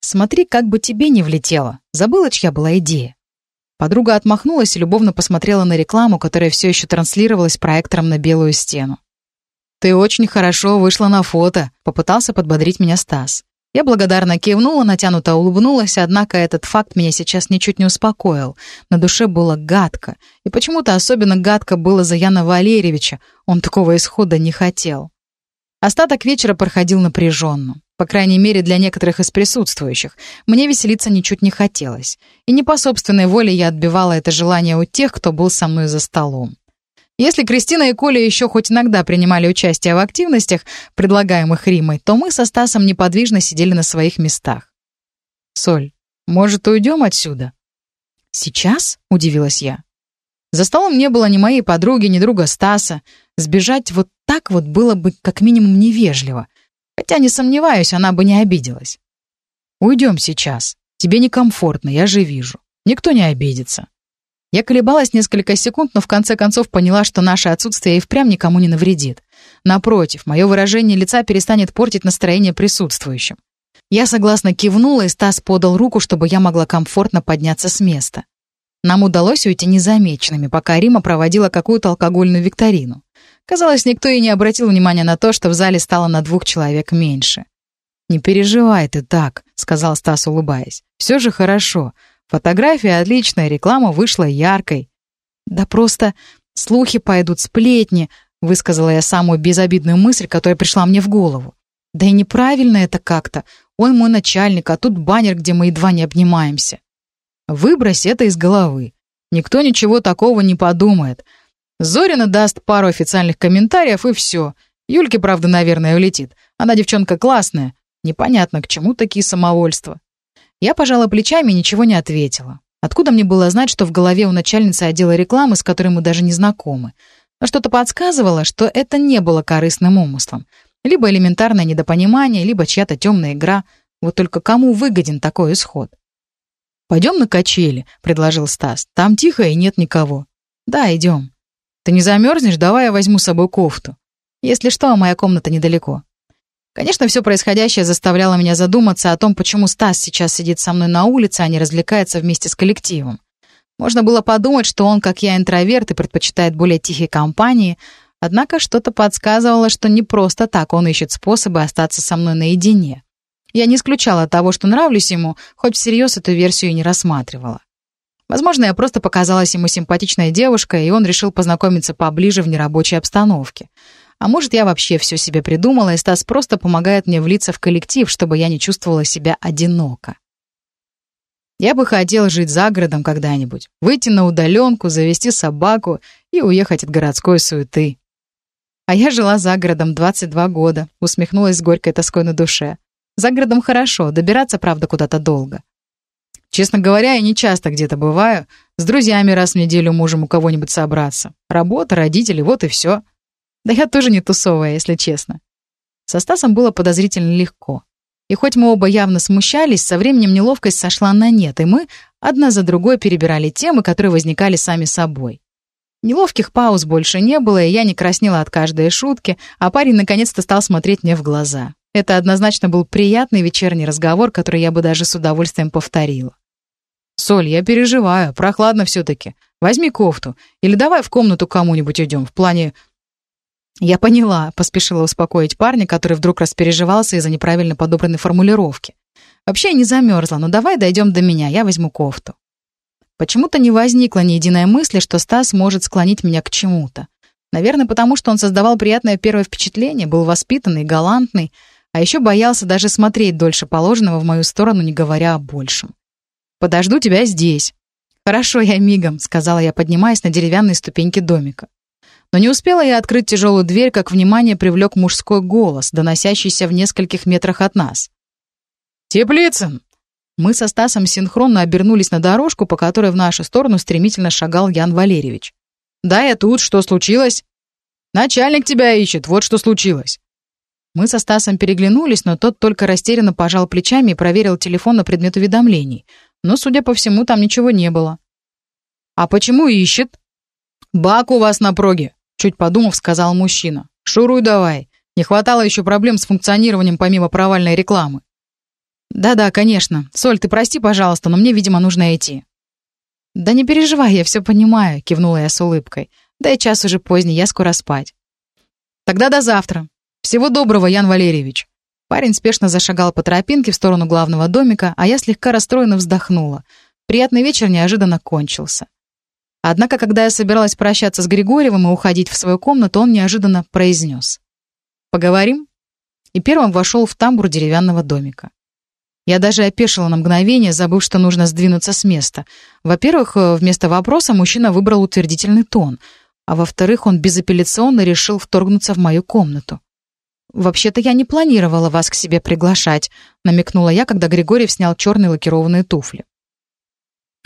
«Смотри, как бы тебе не влетело. Забыла, чья была идея». Подруга отмахнулась и любовно посмотрела на рекламу, которая все еще транслировалась проектором на белую стену. «Ты очень хорошо вышла на фото», — попытался подбодрить меня Стас. Я благодарно кивнула, натянуто улыбнулась, однако этот факт меня сейчас ничуть не успокоил. На душе было гадко. И почему-то особенно гадко было за Яна Валерьевича. Он такого исхода не хотел. Остаток вечера проходил напряженно. По крайней мере, для некоторых из присутствующих. Мне веселиться ничуть не хотелось. И не по собственной воле я отбивала это желание у тех, кто был со мной за столом. Если Кристина и Коля еще хоть иногда принимали участие в активностях, предлагаемых Римой, то мы со Стасом неподвижно сидели на своих местах. «Соль, может, уйдем отсюда?» «Сейчас?» — удивилась я. За столом не было ни моей подруги, ни друга Стаса. Сбежать вот так вот было бы как минимум невежливо — Хотя, не сомневаюсь, она бы не обиделась. «Уйдем сейчас. Тебе некомфортно, я же вижу. Никто не обидится». Я колебалась несколько секунд, но в конце концов поняла, что наше отсутствие и впрямь никому не навредит. Напротив, мое выражение лица перестанет портить настроение присутствующим. Я согласно кивнула, и Стас подал руку, чтобы я могла комфортно подняться с места. Нам удалось уйти незамеченными, пока Рима проводила какую-то алкогольную викторину. Казалось, никто и не обратил внимания на то, что в зале стало на двух человек меньше. «Не переживай ты так», — сказал Стас, улыбаясь. «Все же хорошо. Фотография отличная, реклама вышла яркой». «Да просто слухи пойдут, сплетни», — высказала я самую безобидную мысль, которая пришла мне в голову. «Да и неправильно это как-то. Он мой начальник, а тут баннер, где мы едва не обнимаемся». «Выбрось это из головы. Никто ничего такого не подумает. Зорина даст пару официальных комментариев, и все. Юльке, правда, наверное, улетит. Она девчонка классная. Непонятно, к чему такие самовольства. Я пожала плечами и ничего не ответила. Откуда мне было знать, что в голове у начальницы отдела рекламы, с которой мы даже не знакомы? Но что-то подсказывало, что это не было корыстным умыслом. Либо элементарное недопонимание, либо чья-то темная игра. Вот только кому выгоден такой исход? «Пойдем на качели», — предложил Стас. «Там тихо и нет никого». «Да, идем». Ты не замерзнешь? Давай я возьму с собой кофту. Если что, моя комната недалеко. Конечно, все происходящее заставляло меня задуматься о том, почему Стас сейчас сидит со мной на улице, а не развлекается вместе с коллективом. Можно было подумать, что он, как я, интроверт и предпочитает более тихие компании, однако что-то подсказывало, что не просто так он ищет способы остаться со мной наедине. Я не исключала того, что нравлюсь ему, хоть всерьез эту версию и не рассматривала. Возможно, я просто показалась ему симпатичной девушкой, и он решил познакомиться поближе в нерабочей обстановке. А может, я вообще все себе придумала, и Стас просто помогает мне влиться в коллектив, чтобы я не чувствовала себя одиноко. Я бы хотел жить за городом когда-нибудь, выйти на удаленку, завести собаку и уехать от городской суеты. А я жила за городом 22 года, усмехнулась с горькой тоской на душе. За городом хорошо, добираться, правда, куда-то долго. Честно говоря, я не часто где-то бываю. С друзьями раз в неделю можем у кого-нибудь собраться. Работа, родители, вот и все. Да я тоже не тусовая, если честно. Со Стасом было подозрительно легко. И хоть мы оба явно смущались, со временем неловкость сошла на нет, и мы одна за другой перебирали темы, которые возникали сами собой. Неловких пауз больше не было, и я не краснела от каждой шутки, а парень наконец-то стал смотреть мне в глаза. Это однозначно был приятный вечерний разговор, который я бы даже с удовольствием повторила. «Соль, я переживаю, прохладно все-таки. Возьми кофту. Или давай в комнату кому-нибудь идем, в плане...» «Я поняла», — поспешила успокоить парня, который вдруг распереживался из-за неправильно подобранной формулировки. «Вообще я не замерзла, но давай дойдем до меня, я возьму кофту». Почему-то не возникло ни единой мысли, что Стас может склонить меня к чему-то. Наверное, потому что он создавал приятное первое впечатление, был воспитанный, галантный, а еще боялся даже смотреть дольше положенного в мою сторону, не говоря о большем. Подожду тебя здесь». «Хорошо, я мигом», — сказала я, поднимаясь на деревянные ступеньки домика. Но не успела я открыть тяжелую дверь, как внимание привлек мужской голос, доносящийся в нескольких метрах от нас. «Теплицын!» Мы со Стасом синхронно обернулись на дорожку, по которой в нашу сторону стремительно шагал Ян Валерьевич. «Да, я тут. Что случилось?» «Начальник тебя ищет. Вот что случилось». Мы со Стасом переглянулись, но тот только растерянно пожал плечами и проверил телефон на предмет уведомлений — но, судя по всему, там ничего не было. «А почему ищет?» «Бак у вас на проге», — чуть подумав, сказал мужчина. «Шуруй давай. Не хватало еще проблем с функционированием помимо провальной рекламы». «Да-да, конечно. Соль, ты прости, пожалуйста, но мне, видимо, нужно идти». «Да не переживай, я все понимаю», — кивнула я с улыбкой. «Да и час уже поздний, я скоро спать». «Тогда до завтра. Всего доброго, Ян Валерьевич». Парень спешно зашагал по тропинке в сторону главного домика, а я слегка расстроенно вздохнула. Приятный вечер неожиданно кончился. Однако, когда я собиралась прощаться с Григорьевым и уходить в свою комнату, он неожиданно произнес. «Поговорим?» И первым вошел в тамбур деревянного домика. Я даже опешила на мгновение, забыв, что нужно сдвинуться с места. Во-первых, э, вместо вопроса мужчина выбрал утвердительный тон, а во-вторых, он безапелляционно решил вторгнуться в мою комнату. «Вообще-то я не планировала вас к себе приглашать», — намекнула я, когда Григорьев снял черные лакированные туфли.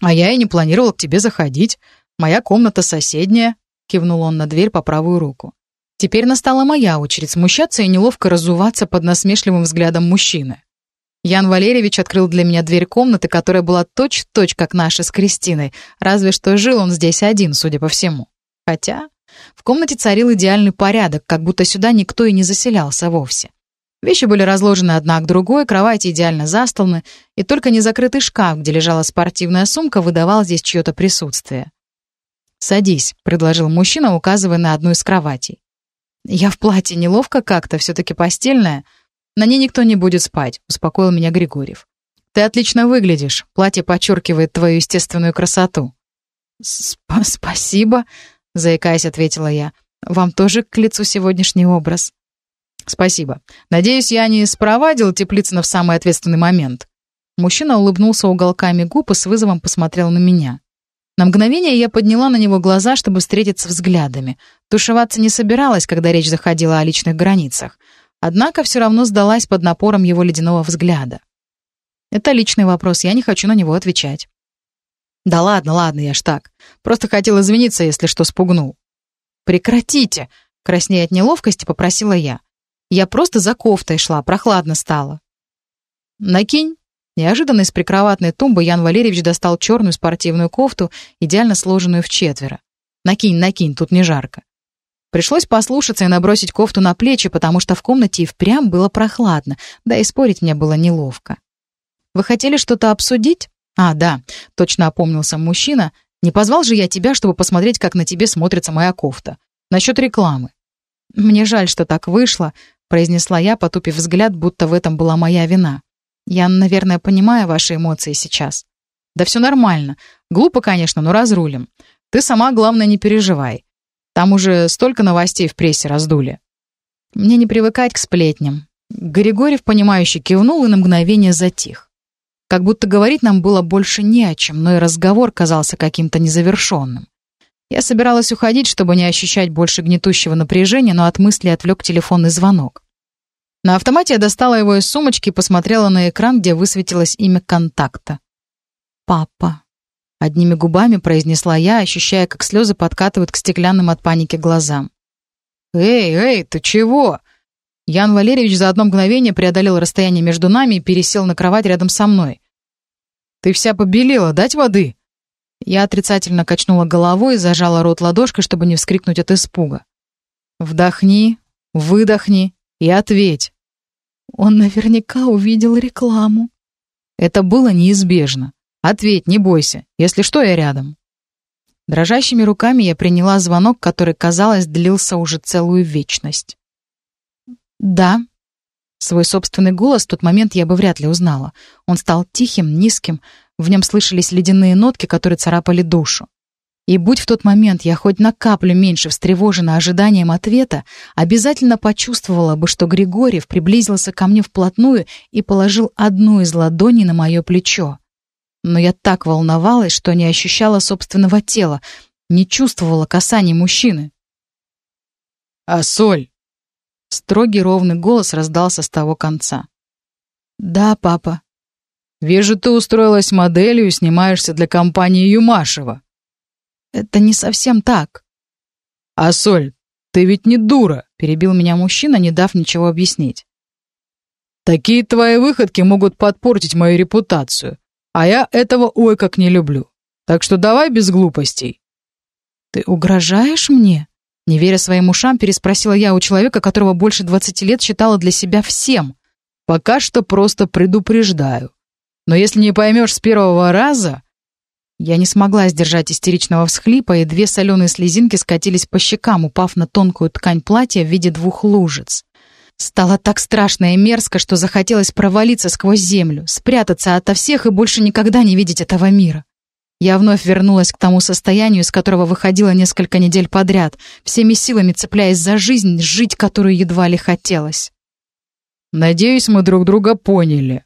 «А я и не планировал к тебе заходить. Моя комната соседняя», — кивнул он на дверь по правую руку. Теперь настала моя очередь смущаться и неловко разуваться под насмешливым взглядом мужчины. Ян Валерьевич открыл для меня дверь комнаты, которая была точь-в-точь, -точь, как наша с Кристиной, разве что жил он здесь один, судя по всему. Хотя в комнате царил идеальный порядок, как будто сюда никто и не заселялся вовсе. Вещи были разложены одна к другой, кровати идеально застланы, и только незакрытый шкаф, где лежала спортивная сумка, выдавал здесь чье-то присутствие. «Садись», — предложил мужчина, указывая на одну из кроватей. «Я в платье неловко как-то, все-таки постельное. На ней никто не будет спать», — успокоил меня Григорьев. «Ты отлично выглядишь. Платье подчеркивает твою естественную красоту». «Спасибо», заикаясь, ответила я. Вам тоже к лицу сегодняшний образ. Спасибо. Надеюсь, я не спровадил Теплицына в самый ответственный момент. Мужчина улыбнулся уголками губ и с вызовом посмотрел на меня. На мгновение я подняла на него глаза, чтобы встретиться взглядами. Тушеваться не собиралась, когда речь заходила о личных границах. Однако все равно сдалась под напором его ледяного взгляда. Это личный вопрос, я не хочу на него отвечать. «Да ладно, ладно, я ж так. Просто хотел извиниться, если что спугнул». «Прекратите!» — краснея от неловкости, попросила я. «Я просто за кофтой шла, прохладно стало». «Накинь». Неожиданно из прикроватной тумбы Ян Валерьевич достал черную спортивную кофту, идеально сложенную в четверо. «Накинь, накинь, тут не жарко». Пришлось послушаться и набросить кофту на плечи, потому что в комнате и впрямь было прохладно, да и спорить мне было неловко. «Вы хотели что-то обсудить?» «А, да», — точно опомнился мужчина. «Не позвал же я тебя, чтобы посмотреть, как на тебе смотрится моя кофта. Насчет рекламы». «Мне жаль, что так вышло», — произнесла я, потупив взгляд, будто в этом была моя вина. Я, наверное, понимаю ваши эмоции сейчас. Да все нормально. Глупо, конечно, но разрулим. Ты сама, главное, не переживай. Там уже столько новостей в прессе раздули. Мне не привыкать к сплетням. Григорьев, понимающе кивнул и на мгновение затих. Как будто говорить нам было больше не о чем, но и разговор казался каким-то незавершенным. Я собиралась уходить, чтобы не ощущать больше гнетущего напряжения, но от мысли отвлек телефонный звонок. На автомате я достала его из сумочки и посмотрела на экран, где высветилось имя контакта. «Папа», — одними губами произнесла я, ощущая, как слезы подкатывают к стеклянным от паники глазам. «Эй, эй, ты чего?» Ян Валерьевич за одно мгновение преодолел расстояние между нами и пересел на кровать рядом со мной. «Ты вся побелела, дать воды?» Я отрицательно качнула головой и зажала рот ладошкой, чтобы не вскрикнуть от испуга. «Вдохни, выдохни и ответь». Он наверняка увидел рекламу. Это было неизбежно. Ответь, не бойся. Если что, я рядом. Дрожащими руками я приняла звонок, который, казалось, длился уже целую вечность. «Да». Свой собственный голос в тот момент я бы вряд ли узнала. Он стал тихим, низким, в нем слышались ледяные нотки, которые царапали душу. И будь в тот момент я хоть на каплю меньше встревожена ожиданием ответа, обязательно почувствовала бы, что Григорьев приблизился ко мне вплотную и положил одну из ладоней на мое плечо но я так волновалась, что не ощущала собственного тела, не чувствовала касаний мужчины. «А соль?» Строгий ровный голос раздался с того конца. «Да, папа». «Вижу, ты устроилась моделью и снимаешься для компании Юмашева». «Это не совсем так». «А соль, ты ведь не дура», — перебил меня мужчина, не дав ничего объяснить. «Такие твои выходки могут подпортить мою репутацию. А я этого ой как не люблю. Так что давай без глупостей. Ты угрожаешь мне? Не веря своим ушам, переспросила я у человека, которого больше двадцати лет считала для себя всем. Пока что просто предупреждаю. Но если не поймешь с первого раза... Я не смогла сдержать истеричного всхлипа, и две соленые слезинки скатились по щекам, упав на тонкую ткань платья в виде двух лужиц. Стало так страшно и мерзко, что захотелось провалиться сквозь землю, спрятаться ото всех и больше никогда не видеть этого мира. Я вновь вернулась к тому состоянию, из которого выходила несколько недель подряд, всеми силами цепляясь за жизнь, жить которую едва ли хотелось. «Надеюсь, мы друг друга поняли».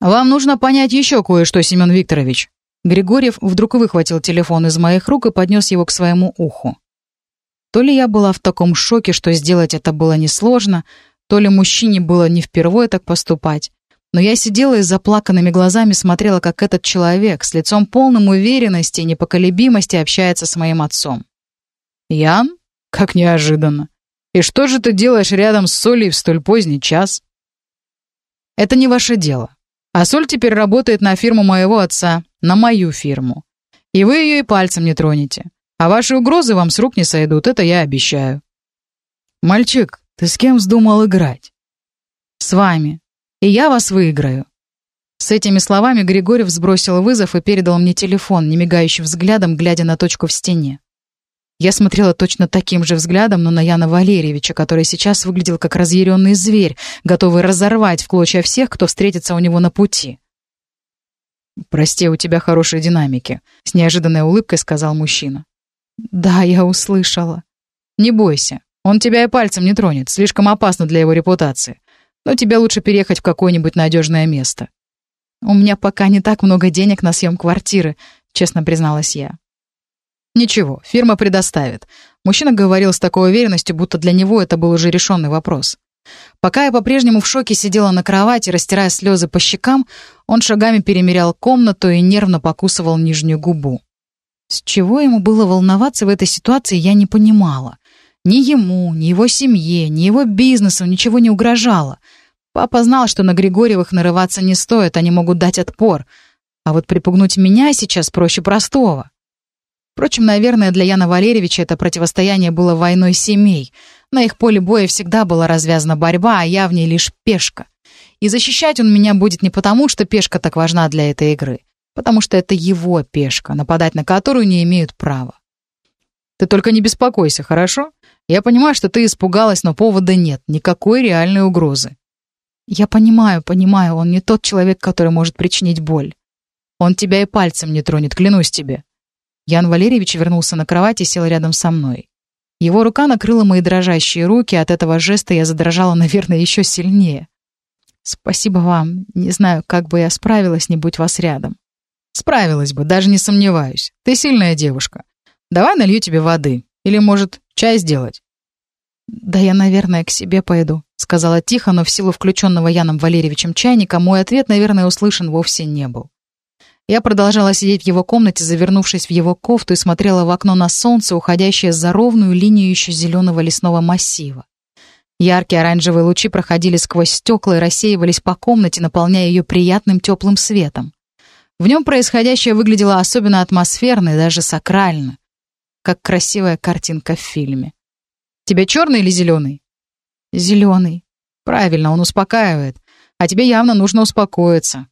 «Вам нужно понять еще кое-что, Семен Викторович». Григорьев вдруг выхватил телефон из моих рук и поднес его к своему уху. То ли я была в таком шоке, что сделать это было несложно, то ли мужчине было не впервые так поступать. Но я сидела и с заплаканными глазами смотрела, как этот человек с лицом полным уверенности и непоколебимости общается с моим отцом. «Ян? Как неожиданно. И что же ты делаешь рядом с Солей в столь поздний час?» «Это не ваше дело. А Соль теперь работает на фирму моего отца, на мою фирму. И вы ее и пальцем не тронете. А ваши угрозы вам с рук не сойдут, это я обещаю. Мальчик, ты с кем вздумал играть? С вами. И я вас выиграю. С этими словами Григорьев сбросил вызов и передал мне телефон, не мигающим взглядом, глядя на точку в стене. Я смотрела точно таким же взглядом, но на Яна Валерьевича, который сейчас выглядел как разъяренный зверь, готовый разорвать в клочья всех, кто встретится у него на пути. «Прости, у тебя хорошие динамики», — с неожиданной улыбкой сказал мужчина. «Да, я услышала». «Не бойся. Он тебя и пальцем не тронет. Слишком опасно для его репутации. Но тебе лучше переехать в какое-нибудь надежное место». «У меня пока не так много денег на съем квартиры», — честно призналась я. «Ничего, фирма предоставит». Мужчина говорил с такой уверенностью, будто для него это был уже решенный вопрос. Пока я по-прежнему в шоке сидела на кровати, растирая слезы по щекам, он шагами перемерял комнату и нервно покусывал нижнюю губу. С чего ему было волноваться в этой ситуации, я не понимала. Ни ему, ни его семье, ни его бизнесу ничего не угрожало. Папа знал, что на Григорьевых нарываться не стоит, они могут дать отпор. А вот припугнуть меня сейчас проще простого. Впрочем, наверное, для Яна Валерьевича это противостояние было войной семей. На их поле боя всегда была развязана борьба, а я в ней лишь пешка. И защищать он меня будет не потому, что пешка так важна для этой игры потому что это его пешка, нападать на которую не имеют права. Ты только не беспокойся, хорошо? Я понимаю, что ты испугалась, но повода нет, никакой реальной угрозы. Я понимаю, понимаю, он не тот человек, который может причинить боль. Он тебя и пальцем не тронет, клянусь тебе. Ян Валерьевич вернулся на кровать и сел рядом со мной. Его рука накрыла мои дрожащие руки, от этого жеста я задрожала, *laughs* наверное, еще сильнее. Спасибо вам. Не знаю, как бы я справилась, не будь вас рядом. Справилась бы, даже не сомневаюсь. Ты сильная девушка. Давай налью тебе воды. Или, может, чай сделать? «Да я, наверное, к себе пойду», — сказала тихо, но в силу включенного Яном Валерьевичем чайника мой ответ, наверное, услышан вовсе не был. Я продолжала сидеть в его комнате, завернувшись в его кофту, и смотрела в окно на солнце, уходящее за ровную линию еще зеленого лесного массива. Яркие оранжевые лучи проходили сквозь стекла и рассеивались по комнате, наполняя ее приятным теплым светом. В нем происходящее выглядело особенно атмосферно и даже сакрально, как красивая картинка в фильме. «Тебе черный или зеленый?» «Зеленый». «Правильно, он успокаивает. А тебе явно нужно успокоиться.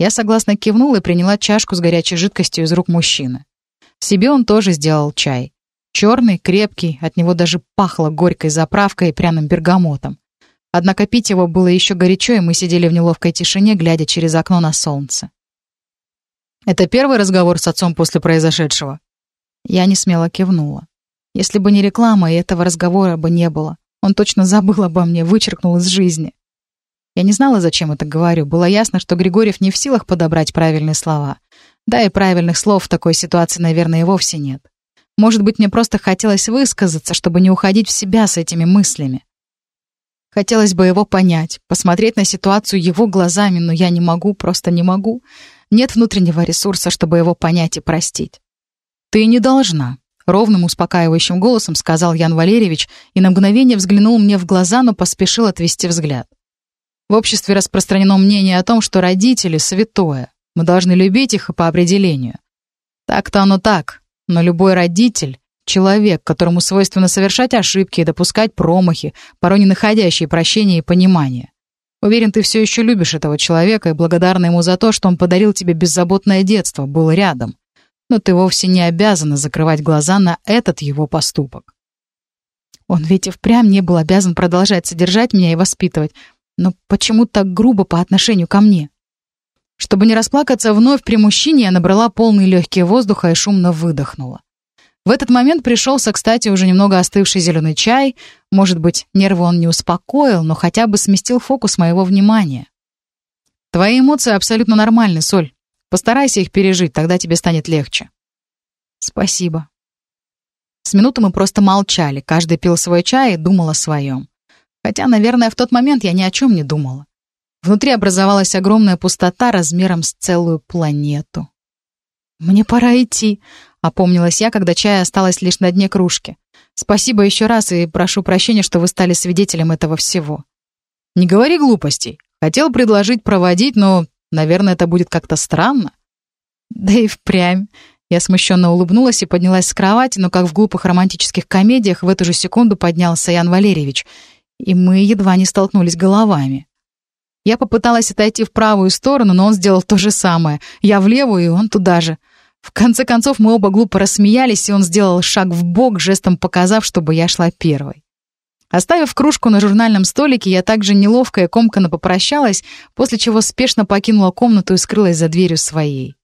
Я согласно кивнула и приняла чашку с горячей жидкостью из рук мужчины. Себе он тоже сделал чай. Черный, крепкий, от него даже пахло горькой заправкой и пряным бергамотом. Однако пить его было еще горячо, и мы сидели в неловкой тишине, глядя через окно на солнце. «Это первый разговор с отцом после произошедшего?» Я не смело кивнула. Если бы не реклама, и этого разговора бы не было. Он точно забыл обо мне, вычеркнул из жизни. Я не знала, зачем это говорю. Было ясно, что Григорьев не в силах подобрать правильные слова. Да и правильных слов в такой ситуации, наверное, и вовсе нет. Может быть, мне просто хотелось высказаться, чтобы не уходить в себя с этими мыслями. Хотелось бы его понять, посмотреть на ситуацию его глазами, но я не могу, просто не могу. Нет внутреннего ресурса, чтобы его понять и простить. «Ты не должна», — ровным успокаивающим голосом сказал Ян Валерьевич и на мгновение взглянул мне в глаза, но поспешил отвести взгляд. В обществе распространено мнение о том, что родители — святое. Мы должны любить их и по определению. Так-то оно так, но любой родитель — человек, которому свойственно совершать ошибки и допускать промахи, порой не находящие прощения и понимания. Уверен, ты все еще любишь этого человека и благодарна ему за то, что он подарил тебе беззаботное детство, был рядом. Но ты вовсе не обязана закрывать глаза на этот его поступок. Он ведь и впрямь не был обязан продолжать содержать меня и воспитывать, но почему так грубо по отношению ко мне? Чтобы не расплакаться вновь при мужчине, я набрала полные легкие воздуха и шумно выдохнула. В этот момент пришелся, кстати, уже немного остывший зеленый чай. Может быть, нервы он не успокоил, но хотя бы сместил фокус моего внимания. Твои эмоции абсолютно нормальны, Соль. Постарайся их пережить, тогда тебе станет легче. Спасибо. С минуты мы просто молчали, каждый пил свой чай и думал о своем. Хотя, наверное, в тот момент я ни о чем не думала. Внутри образовалась огромная пустота размером с целую планету. «Мне пора идти», — опомнилась я, когда чая осталось лишь на дне кружки. «Спасибо еще раз и прошу прощения, что вы стали свидетелем этого всего». «Не говори глупостей. Хотел предложить проводить, но, наверное, это будет как-то странно». «Да и впрямь». Я смущенно улыбнулась и поднялась с кровати, но, как в глупых романтических комедиях, в эту же секунду поднялся Ян Валерьевич — и мы едва не столкнулись головами. Я попыталась отойти в правую сторону, но он сделал то же самое. Я в левую, и он туда же. В конце концов, мы оба глупо рассмеялись, и он сделал шаг в бок, жестом показав, чтобы я шла первой. Оставив кружку на журнальном столике, я также неловко и комканно попрощалась, после чего спешно покинула комнату и скрылась за дверью своей.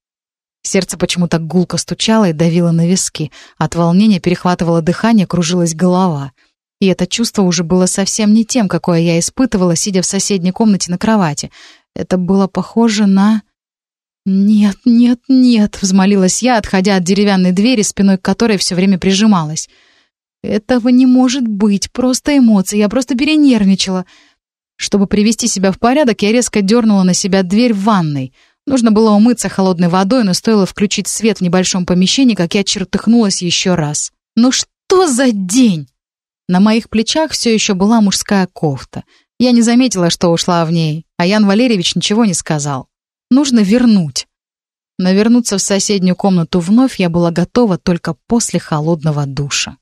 Сердце почему-то гулко стучало и давило на виски. От волнения перехватывало дыхание, кружилась голова — и это чувство уже было совсем не тем, какое я испытывала, сидя в соседней комнате на кровати. Это было похоже на... «Нет, нет, нет», — взмолилась я, отходя от деревянной двери, спиной к которой все время прижималась. «Этого не может быть, просто эмоции, я просто перенервничала». Чтобы привести себя в порядок, я резко дернула на себя дверь в ванной. Нужно было умыться холодной водой, но стоило включить свет в небольшом помещении, как я чертыхнулась еще раз. «Ну что за день?» На моих плечах все еще была мужская кофта. Я не заметила, что ушла в ней, а Ян Валерьевич ничего не сказал. Нужно вернуть. Но вернуться в соседнюю комнату вновь я была готова только после холодного душа.